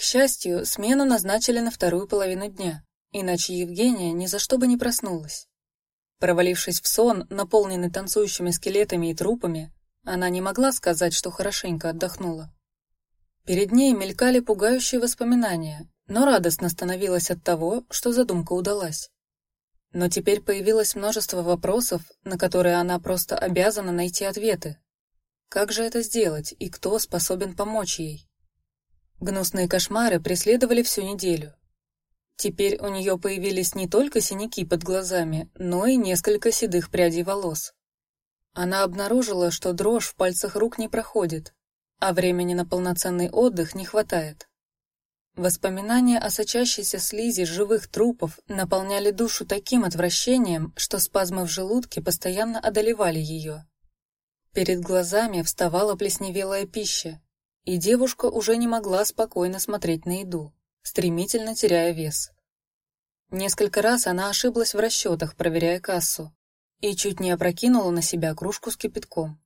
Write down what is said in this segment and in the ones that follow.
К счастью, смену назначили на вторую половину дня, иначе Евгения ни за что бы не проснулась. Провалившись в сон, наполненный танцующими скелетами и трупами, она не могла сказать, что хорошенько отдохнула. Перед ней мелькали пугающие воспоминания, но радостно становилась от того, что задумка удалась. Но теперь появилось множество вопросов, на которые она просто обязана найти ответы. Как же это сделать и кто способен помочь ей? Гнусные кошмары преследовали всю неделю. Теперь у нее появились не только синяки под глазами, но и несколько седых прядей волос. Она обнаружила, что дрожь в пальцах рук не проходит, а времени на полноценный отдых не хватает. Воспоминания о сочащейся слизи живых трупов наполняли душу таким отвращением, что спазмы в желудке постоянно одолевали ее. Перед глазами вставала плесневелая пища, и девушка уже не могла спокойно смотреть на еду, стремительно теряя вес. Несколько раз она ошиблась в расчетах, проверяя кассу, и чуть не опрокинула на себя кружку с кипятком.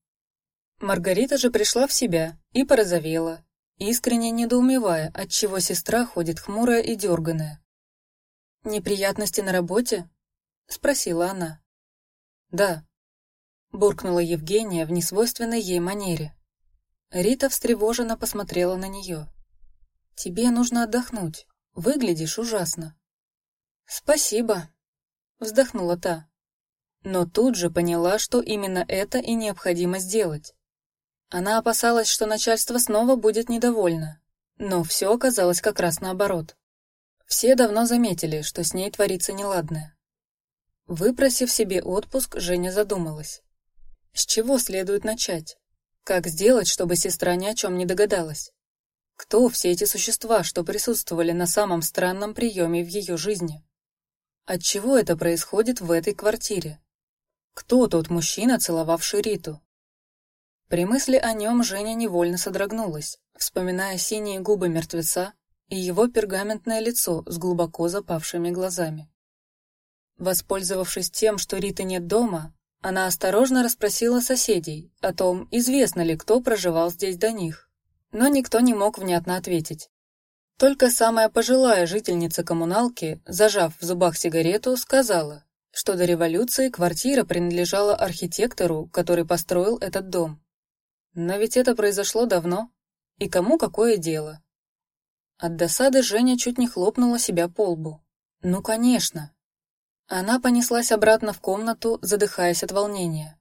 Маргарита же пришла в себя и порозовела, искренне недоумевая, отчего сестра ходит хмурая и дерганая. «Неприятности на работе?» — спросила она. «Да», — буркнула Евгения в несвойственной ей манере. Рита встревоженно посмотрела на нее. «Тебе нужно отдохнуть. Выглядишь ужасно». «Спасибо», — вздохнула та. Но тут же поняла, что именно это и необходимо сделать. Она опасалась, что начальство снова будет недовольно, но все оказалось как раз наоборот. Все давно заметили, что с ней творится неладное. Выпросив себе отпуск, Женя задумалась. С чего следует начать? Как сделать, чтобы сестра ни о чем не догадалась? Кто все эти существа, что присутствовали на самом странном приеме в ее жизни? Отчего это происходит в этой квартире? Кто тот мужчина, целовавший Риту? При мысли о нем Женя невольно содрогнулась, вспоминая синие губы мертвеца и его пергаментное лицо с глубоко запавшими глазами. Воспользовавшись тем, что Риты нет дома, она осторожно расспросила соседей о том, известно ли кто проживал здесь до них, но никто не мог внятно ответить. Только самая пожилая жительница коммуналки, зажав в зубах сигарету, сказала, что до революции квартира принадлежала архитектору, который построил этот дом. Но ведь это произошло давно. И кому какое дело? От досады Женя чуть не хлопнула себя по лбу. Ну, конечно. Она понеслась обратно в комнату, задыхаясь от волнения,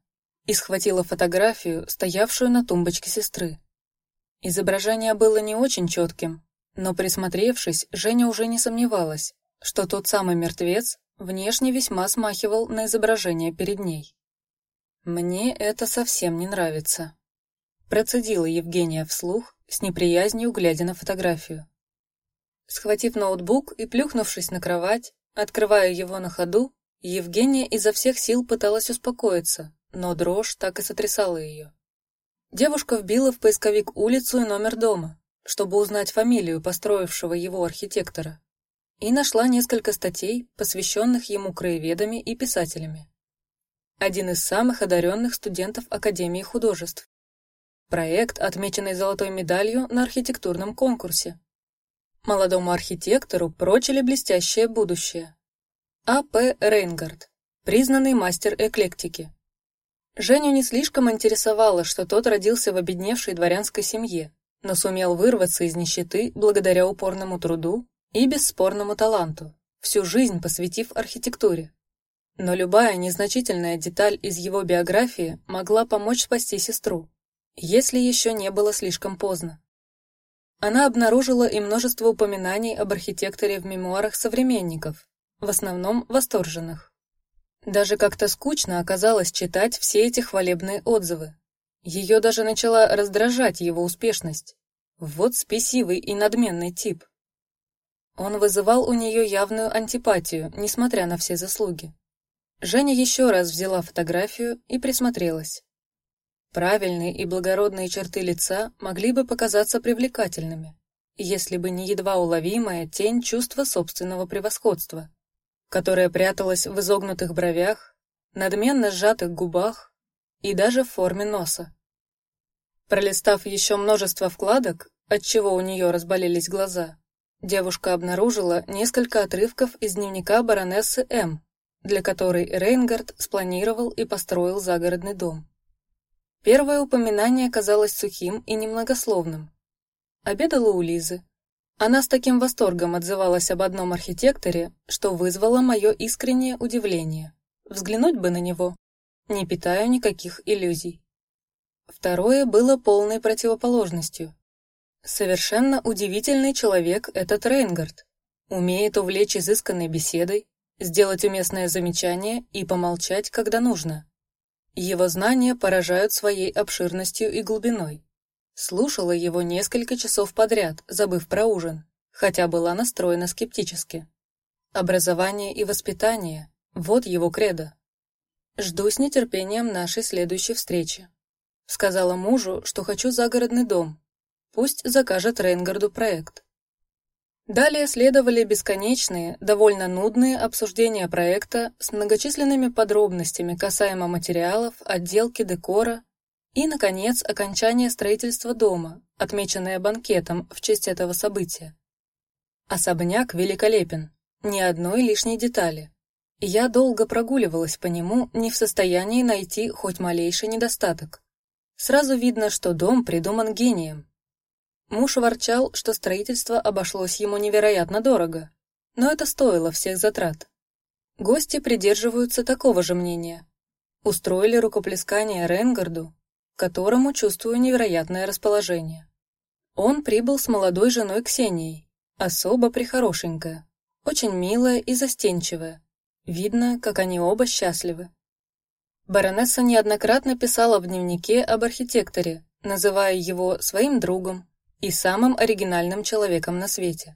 и схватила фотографию, стоявшую на тумбочке сестры. Изображение было не очень четким, но присмотревшись, Женя уже не сомневалась, что тот самый мертвец внешне весьма смахивал на изображение перед ней. Мне это совсем не нравится. Процедила Евгения вслух, с неприязнью глядя на фотографию. Схватив ноутбук и плюхнувшись на кровать, открывая его на ходу, Евгения изо всех сил пыталась успокоиться, но дрожь так и сотрясала ее. Девушка вбила в поисковик улицу и номер дома, чтобы узнать фамилию построившего его архитектора, и нашла несколько статей, посвященных ему краеведами и писателями. Один из самых одаренных студентов Академии художеств, Проект, отмеченный золотой медалью на архитектурном конкурсе. Молодому архитектору прочили блестящее будущее. А.П. Рейнгард, признанный мастер эклектики. Женю не слишком интересовало, что тот родился в обедневшей дворянской семье, но сумел вырваться из нищеты благодаря упорному труду и бесспорному таланту, всю жизнь посвятив архитектуре. Но любая незначительная деталь из его биографии могла помочь спасти сестру если еще не было слишком поздно. Она обнаружила и множество упоминаний об архитекторе в мемуарах современников, в основном восторженных. Даже как-то скучно оказалось читать все эти хвалебные отзывы. Ее даже начала раздражать его успешность. Вот спесивый и надменный тип. Он вызывал у нее явную антипатию, несмотря на все заслуги. Женя еще раз взяла фотографию и присмотрелась. Правильные и благородные черты лица могли бы показаться привлекательными, если бы не едва уловимая тень чувства собственного превосходства, которая пряталась в изогнутых бровях, надменно сжатых губах и даже в форме носа. Пролистав еще множество вкладок, от чего у нее разболелись глаза, девушка обнаружила несколько отрывков из дневника баронессы М, для которой Рейнгард спланировал и построил загородный дом. Первое упоминание казалось сухим и немногословным. Обедала у Лизы. Она с таким восторгом отзывалась об одном архитекторе, что вызвало мое искреннее удивление. Взглянуть бы на него. Не питаю никаких иллюзий. Второе было полной противоположностью. Совершенно удивительный человек этот Рейнгард. Умеет увлечь изысканной беседой, сделать уместное замечание и помолчать, когда нужно. Его знания поражают своей обширностью и глубиной. Слушала его несколько часов подряд, забыв про ужин, хотя была настроена скептически. Образование и воспитание – вот его кредо. Жду с нетерпением нашей следующей встречи. Сказала мужу, что хочу загородный дом. Пусть закажет Рейнгарду проект. Далее следовали бесконечные, довольно нудные обсуждения проекта с многочисленными подробностями касаемо материалов, отделки, декора и, наконец, окончание строительства дома, отмеченное банкетом в честь этого события. Особняк великолепен, ни одной лишней детали. Я долго прогуливалась по нему, не в состоянии найти хоть малейший недостаток. Сразу видно, что дом придуман гением. Муж ворчал, что строительство обошлось ему невероятно дорого, но это стоило всех затрат. Гости придерживаются такого же мнения. Устроили рукоплескание Ренгарду, которому чувствую невероятное расположение. Он прибыл с молодой женой Ксенией, особо прихорошенькая, очень милая и застенчивая. Видно, как они оба счастливы. Баронесса неоднократно писала в дневнике об архитекторе, называя его своим другом, и самым оригинальным человеком на свете,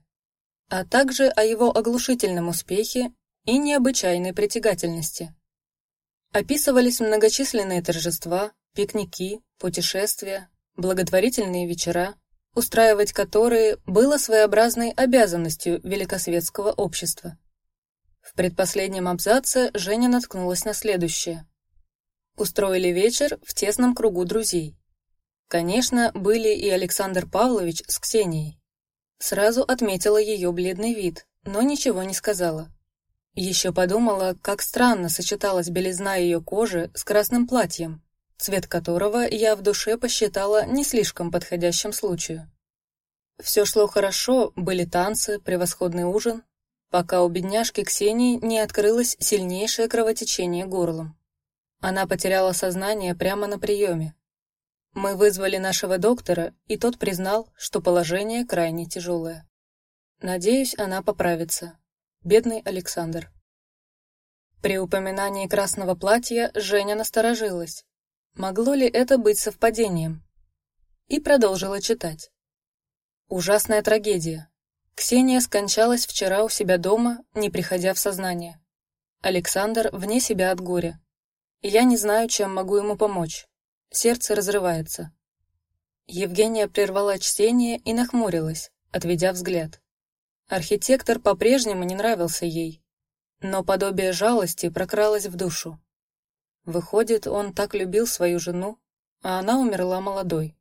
а также о его оглушительном успехе и необычайной притягательности. Описывались многочисленные торжества, пикники, путешествия, благотворительные вечера, устраивать которые было своеобразной обязанностью великосветского общества. В предпоследнем абзаце Женя наткнулась на следующее. Устроили вечер в тесном кругу друзей. Конечно, были и Александр Павлович с Ксенией. Сразу отметила ее бледный вид, но ничего не сказала. Еще подумала, как странно сочеталась белизна ее кожи с красным платьем, цвет которого я в душе посчитала не слишком подходящим случаю. Все шло хорошо, были танцы, превосходный ужин, пока у бедняжки Ксении не открылось сильнейшее кровотечение горлом. Она потеряла сознание прямо на приеме. Мы вызвали нашего доктора, и тот признал, что положение крайне тяжелое. Надеюсь, она поправится. Бедный Александр. При упоминании красного платья Женя насторожилась. Могло ли это быть совпадением? И продолжила читать. Ужасная трагедия. Ксения скончалась вчера у себя дома, не приходя в сознание. Александр вне себя от горя. Я не знаю, чем могу ему помочь. Сердце разрывается. Евгения прервала чтение и нахмурилась, отведя взгляд. Архитектор по-прежнему не нравился ей, но подобие жалости прокралось в душу. Выходит, он так любил свою жену, а она умерла молодой.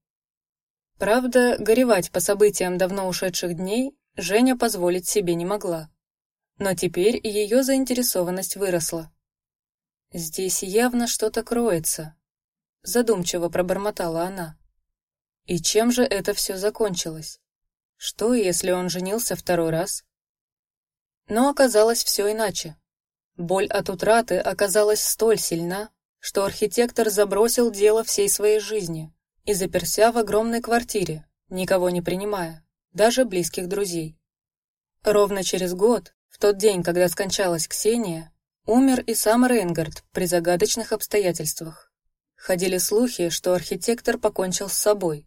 Правда, горевать по событиям давно ушедших дней Женя позволить себе не могла. Но теперь ее заинтересованность выросла. Здесь явно что-то кроется, задумчиво пробормотала она. И чем же это все закончилось? Что, если он женился второй раз? Но оказалось все иначе. Боль от утраты оказалась столь сильна, что архитектор забросил дело всей своей жизни и заперся в огромной квартире, никого не принимая, даже близких друзей. Ровно через год, в тот день, когда скончалась Ксения, умер и сам Рейнгард при загадочных обстоятельствах. Ходили слухи, что архитектор покончил с собой,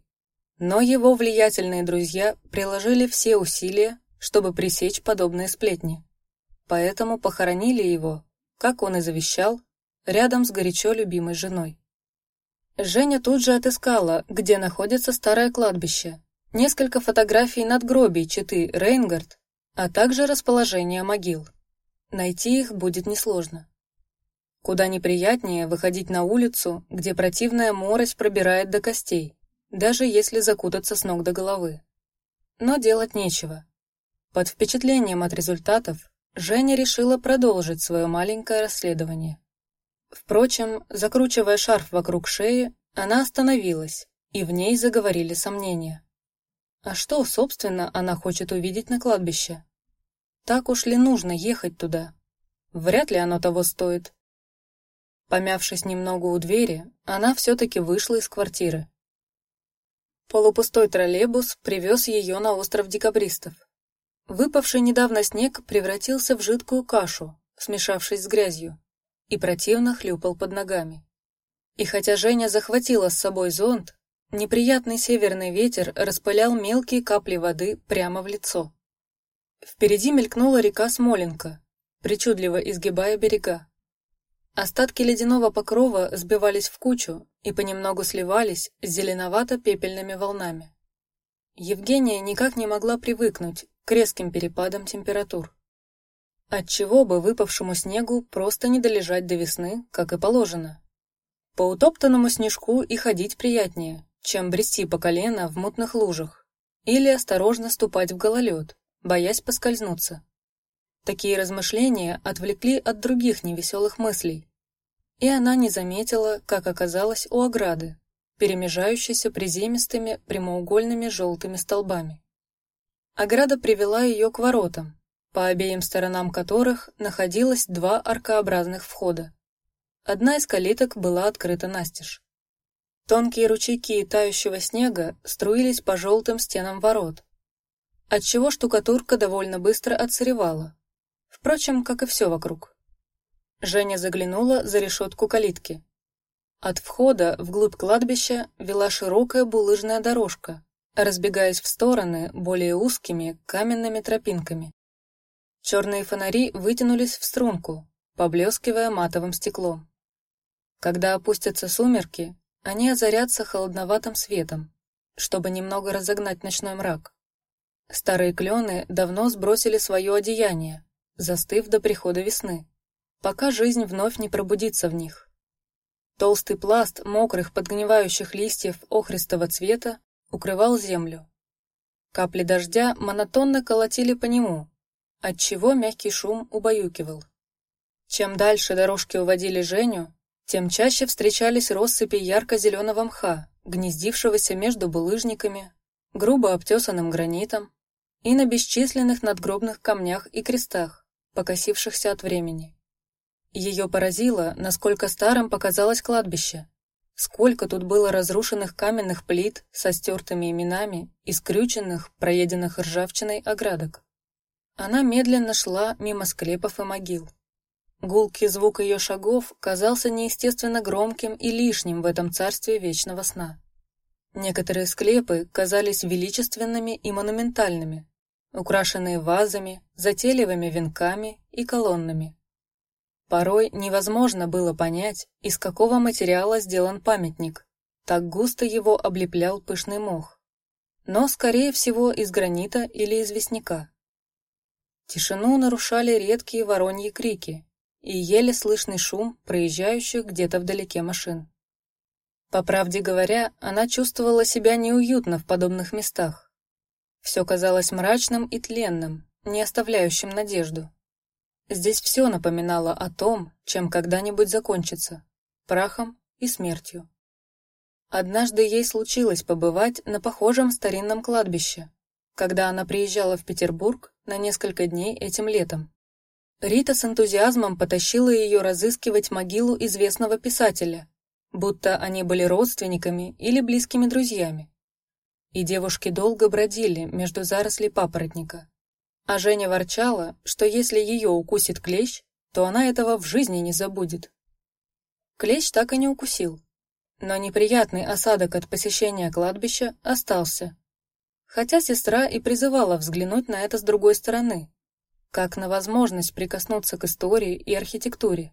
но его влиятельные друзья приложили все усилия, чтобы пресечь подобные сплетни. Поэтому похоронили его, как он и завещал, рядом с горячо любимой женой. Женя тут же отыскала, где находится старое кладбище, несколько фотографий надгробий читы Рейнгард, а также расположение могил. Найти их будет несложно. Куда неприятнее выходить на улицу, где противная морось пробирает до костей, даже если закутаться с ног до головы. Но делать нечего. Под впечатлением от результатов Женя решила продолжить свое маленькое расследование. Впрочем, закручивая шарф вокруг шеи, она остановилась, и в ней заговорили сомнения. А что, собственно, она хочет увидеть на кладбище? Так уж ли нужно ехать туда? Вряд ли оно того стоит. Помявшись немного у двери, она все-таки вышла из квартиры. Полупустой троллейбус привез ее на остров декабристов. Выпавший недавно снег превратился в жидкую кашу, смешавшись с грязью, и противно хлюпал под ногами. И хотя Женя захватила с собой зонт, неприятный северный ветер распылял мелкие капли воды прямо в лицо. Впереди мелькнула река Смоленка, причудливо изгибая берега. Остатки ледяного покрова сбивались в кучу и понемногу сливались с зеленовато-пепельными волнами. Евгения никак не могла привыкнуть к резким перепадам температур. Отчего бы выпавшему снегу просто не долежать до весны, как и положено. По утоптанному снежку и ходить приятнее, чем брести по колено в мутных лужах или осторожно ступать в гололед, боясь поскользнуться. Такие размышления отвлекли от других невеселых мыслей, и она не заметила, как оказалась у ограды, перемежающейся приземистыми прямоугольными желтыми столбами. Ограда привела ее к воротам, по обеим сторонам которых находилось два аркообразных входа. Одна из калиток была открыта настежь. Тонкие ручейки тающего снега струились по желтым стенам ворот, отчего штукатурка довольно быстро отсыревала, Впрочем, как и все вокруг. Женя заглянула за решетку калитки. От входа вглубь кладбища вела широкая булыжная дорожка, разбегаясь в стороны более узкими каменными тропинками. Черные фонари вытянулись в струнку, поблескивая матовым стеклом. Когда опустятся сумерки, они озарятся холодноватым светом, чтобы немного разогнать ночной мрак. Старые клены давно сбросили свое одеяние, застыв до прихода весны, пока жизнь вновь не пробудится в них. Толстый пласт мокрых подгнивающих листьев охристого цвета укрывал землю. Капли дождя монотонно колотили по нему, отчего мягкий шум убаюкивал. Чем дальше дорожки уводили Женю, тем чаще встречались россыпи ярко-зеленого мха, гнездившегося между булыжниками, грубо обтесанным гранитом и на бесчисленных надгробных камнях и крестах, покосившихся от времени. Ее поразило, насколько старым показалось кладбище. Сколько тут было разрушенных каменных плит со стертыми именами и скрюченных, проеденных ржавчиной оградок. Она медленно шла мимо склепов и могил. Гулкий звук ее шагов казался неестественно громким и лишним в этом царстве вечного сна. Некоторые склепы казались величественными и монументальными, украшенные вазами, затейливыми венками и колоннами. Порой невозможно было понять, из какого материала сделан памятник. Так густо его облеплял пышный мох. Но, скорее всего, из гранита или известняка. Тишину нарушали редкие вороньи крики и еле слышный шум проезжающих где-то вдалеке машин. По правде говоря, она чувствовала себя неуютно в подобных местах. Все казалось мрачным и тленным, не оставляющим надежду. Здесь все напоминало о том, чем когда-нибудь закончится – прахом и смертью. Однажды ей случилось побывать на похожем старинном кладбище, когда она приезжала в Петербург на несколько дней этим летом. Рита с энтузиазмом потащила ее разыскивать могилу известного писателя, будто они были родственниками или близкими друзьями и девушки долго бродили между зарослей папоротника. А Женя ворчала, что если ее укусит клещ, то она этого в жизни не забудет. Клещ так и не укусил, но неприятный осадок от посещения кладбища остался. Хотя сестра и призывала взглянуть на это с другой стороны, как на возможность прикоснуться к истории и архитектуре.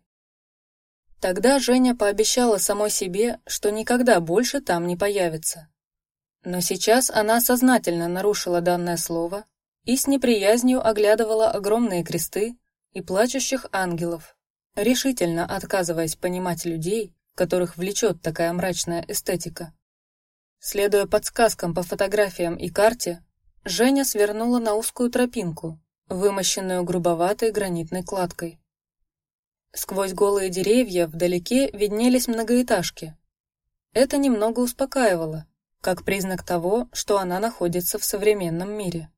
Тогда Женя пообещала самой себе, что никогда больше там не появится. Но сейчас она сознательно нарушила данное слово и с неприязнью оглядывала огромные кресты и плачущих ангелов, решительно отказываясь понимать людей, которых влечет такая мрачная эстетика. Следуя подсказкам по фотографиям и карте, Женя свернула на узкую тропинку, вымощенную грубоватой гранитной кладкой. Сквозь голые деревья вдалеке виднелись многоэтажки. Это немного успокаивало, как признак того, что она находится в современном мире.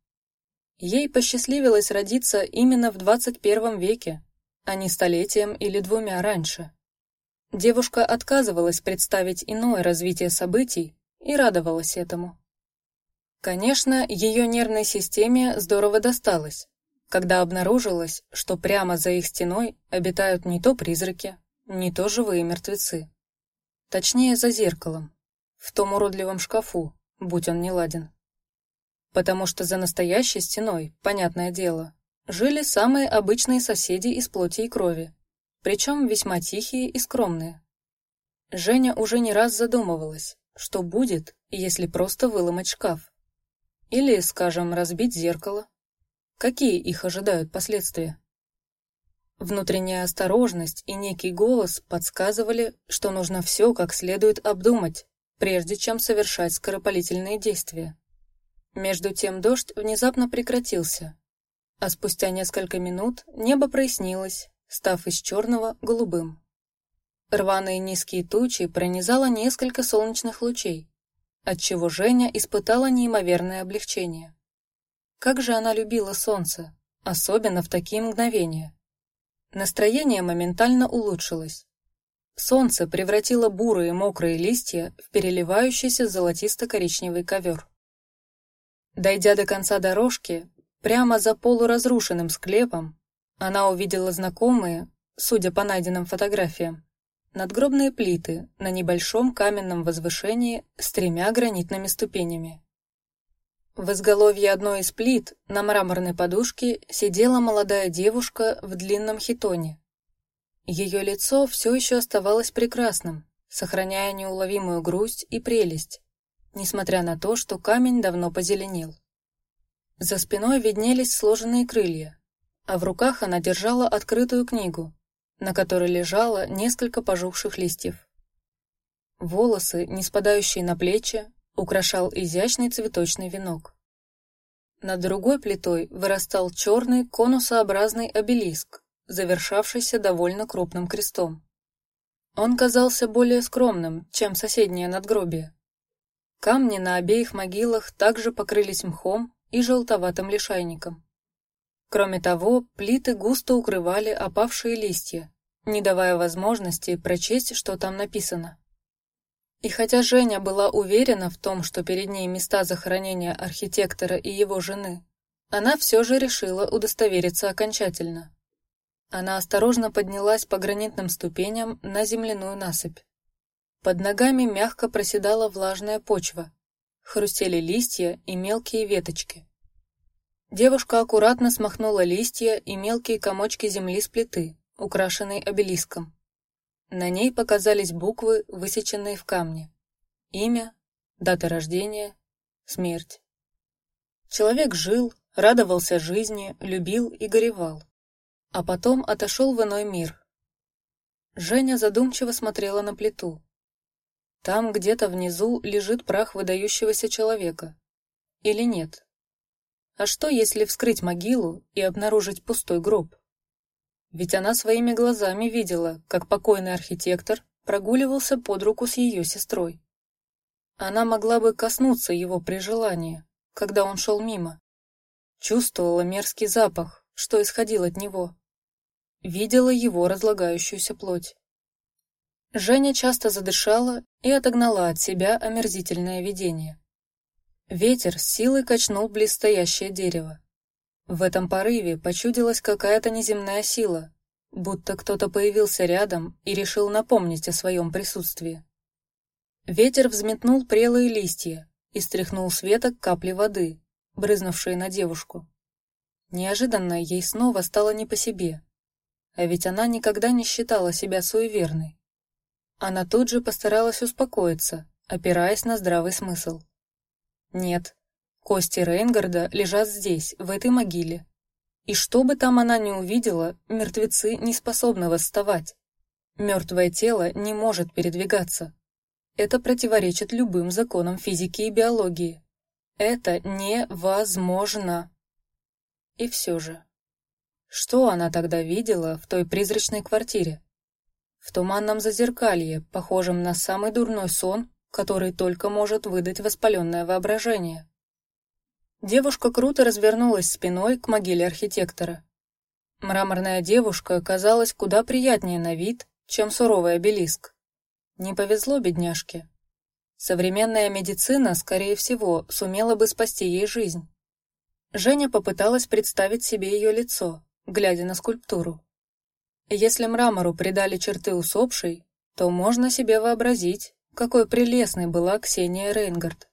Ей посчастливилось родиться именно в 21 веке, а не столетием или двумя раньше. Девушка отказывалась представить иное развитие событий и радовалась этому. Конечно, ее нервной системе здорово досталось, когда обнаружилось, что прямо за их стеной обитают не то призраки, не то живые мертвецы. Точнее, за зеркалом, в том уродливом шкафу, будь он не ладен. Потому что за настоящей стеной, понятное дело, жили самые обычные соседи из плоти и крови, причем весьма тихие и скромные. Женя уже не раз задумывалась, что будет, если просто выломать шкаф. Или, скажем, разбить зеркало. Какие их ожидают последствия? Внутренняя осторожность и некий голос подсказывали, что нужно все как следует обдумать, прежде чем совершать скоропалительные действия. Между тем дождь внезапно прекратился, а спустя несколько минут небо прояснилось, став из черного голубым. Рваные низкие тучи пронизало несколько солнечных лучей, отчего Женя испытала неимоверное облегчение. Как же она любила солнце, особенно в такие мгновения. Настроение моментально улучшилось. Солнце превратило бурые мокрые листья в переливающийся золотисто-коричневый ковер. Дойдя до конца дорожки, прямо за полуразрушенным склепом, она увидела знакомые, судя по найденным фотографиям, надгробные плиты на небольшом каменном возвышении с тремя гранитными ступенями. В изголовье одной из плит на мраморной подушке сидела молодая девушка в длинном хитоне. Ее лицо все еще оставалось прекрасным, сохраняя неуловимую грусть и прелесть, несмотря на то, что камень давно позеленел. За спиной виднелись сложенные крылья, а в руках она держала открытую книгу, на которой лежало несколько пожухших листьев. Волосы, не спадающие на плечи, украшал изящный цветочный венок. Над другой плитой вырастал черный конусообразный обелиск, завершавшийся довольно крупным крестом. Он казался более скромным, чем соседнее надгробие. Камни на обеих могилах также покрылись мхом и желтоватым лишайником. Кроме того, плиты густо укрывали опавшие листья, не давая возможности прочесть, что там написано. И хотя Женя была уверена в том, что перед ней места захоронения архитектора и его жены, она все же решила удостовериться окончательно. Она осторожно поднялась по гранитным ступеням на земляную насыпь. Под ногами мягко проседала влажная почва, хрустели листья и мелкие веточки. Девушка аккуратно смахнула листья и мелкие комочки земли с плиты, украшенной обелиском. На ней показались буквы, высеченные в камне. Имя, дата рождения, смерть. Человек жил, радовался жизни, любил и горевал, а потом отошел в иной мир. Женя задумчиво смотрела на плиту. Там где-то внизу лежит прах выдающегося человека. Или нет? А что, если вскрыть могилу и обнаружить пустой гроб? Ведь она своими глазами видела, как покойный архитектор прогуливался под руку с ее сестрой. Она могла бы коснуться его при желании, когда он шел мимо. Чувствовала мерзкий запах, что исходил от него. Видела его разлагающуюся плоть. Женя часто задышала и отогнала от себя омерзительное видение. Ветер с силой качнул близстоящее дерево. В этом порыве почудилась какая-то неземная сила, будто кто-то появился рядом и решил напомнить о своем присутствии. Ветер взметнул прелые листья и стряхнул с веток капли воды, брызнувшие на девушку. Неожиданно ей снова стало не по себе, а ведь она никогда не считала себя суеверной. Она тут же постаралась успокоиться, опираясь на здравый смысл. Нет, кости Рейнгарда лежат здесь, в этой могиле. И что бы там она ни увидела, мертвецы не способны восставать. Мертвое тело не может передвигаться. Это противоречит любым законам физики и биологии. Это невозможно. И все же, что она тогда видела в той призрачной квартире? В туманном зазеркалье, похожем на самый дурной сон, который только может выдать воспаленное воображение. Девушка круто развернулась спиной к могиле архитектора. Мраморная девушка казалась куда приятнее на вид, чем суровый обелиск. Не повезло бедняжке. Современная медицина, скорее всего, сумела бы спасти ей жизнь. Женя попыталась представить себе ее лицо, глядя на скульптуру. Если мрамору придали черты усопшей, то можно себе вообразить, какой прелестной была Ксения Рейнгард.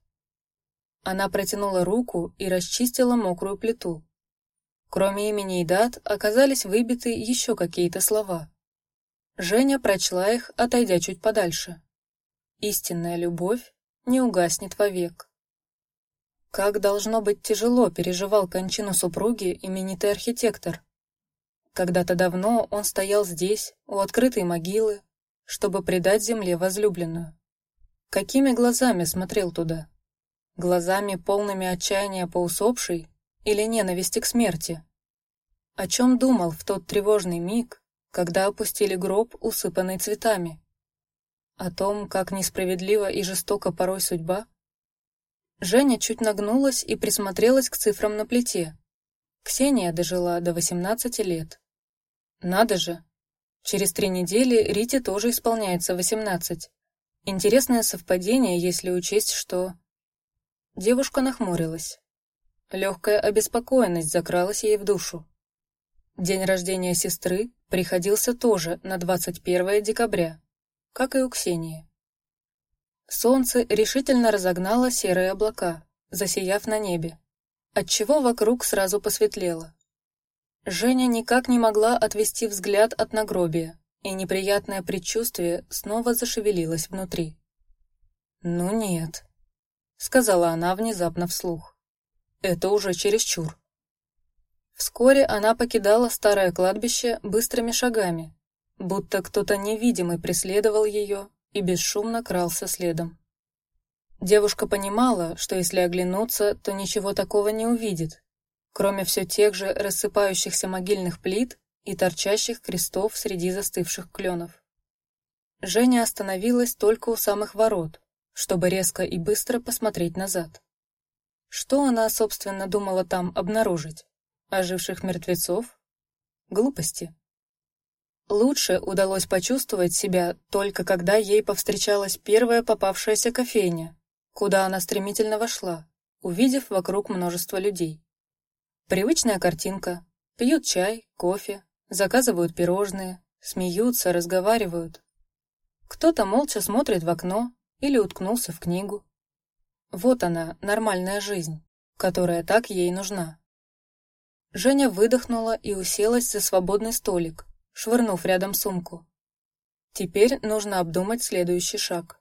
Она протянула руку и расчистила мокрую плиту. Кроме имени и дат оказались выбиты еще какие-то слова. Женя прочла их, отойдя чуть подальше. Истинная любовь не угаснет вовек. Как должно быть тяжело переживал кончину супруги именитый архитектор. Когда-то давно он стоял здесь, у открытой могилы, чтобы предать земле возлюбленную. Какими глазами смотрел туда? Глазами полными отчаяния по усопшей или ненависти к смерти? О чем думал в тот тревожный миг, когда опустили гроб, усыпанный цветами? О том, как несправедлива и жестока порой судьба? Женя чуть нагнулась и присмотрелась к цифрам на плите. Ксения дожила до 18 лет. Надо же! Через три недели Рите тоже исполняется 18. Интересное совпадение, если учесть, что... Девушка нахмурилась. Легкая обеспокоенность закралась ей в душу. День рождения сестры приходился тоже на 21 декабря, как и у Ксении. Солнце решительно разогнало серые облака, засияв на небе, отчего вокруг сразу посветлело. Женя никак не могла отвести взгляд от нагробия, и неприятное предчувствие снова зашевелилось внутри. Ну нет, сказала она внезапно вслух. Это уже чересчур. Вскоре она покидала старое кладбище быстрыми шагами, будто кто-то невидимый преследовал ее и бесшумно крался следом. Девушка понимала, что если оглянуться, то ничего такого не увидит, кроме все тех же рассыпающихся могильных плит и торчащих крестов среди застывших кленов. Женя остановилась только у самых ворот, чтобы резко и быстро посмотреть назад. Что она, собственно, думала там обнаружить? оживших мертвецов? Глупости. Лучше удалось почувствовать себя только когда ей повстречалась первая попавшаяся кофейня, куда она стремительно вошла, увидев вокруг множество людей. Привычная картинка: пьют чай, кофе, заказывают пирожные, смеются, разговаривают. Кто-то молча смотрит в окно или уткнулся в книгу. Вот она, нормальная жизнь, которая так ей нужна. Женя выдохнула и уселась за свободный столик, швырнув рядом сумку. Теперь нужно обдумать следующий шаг.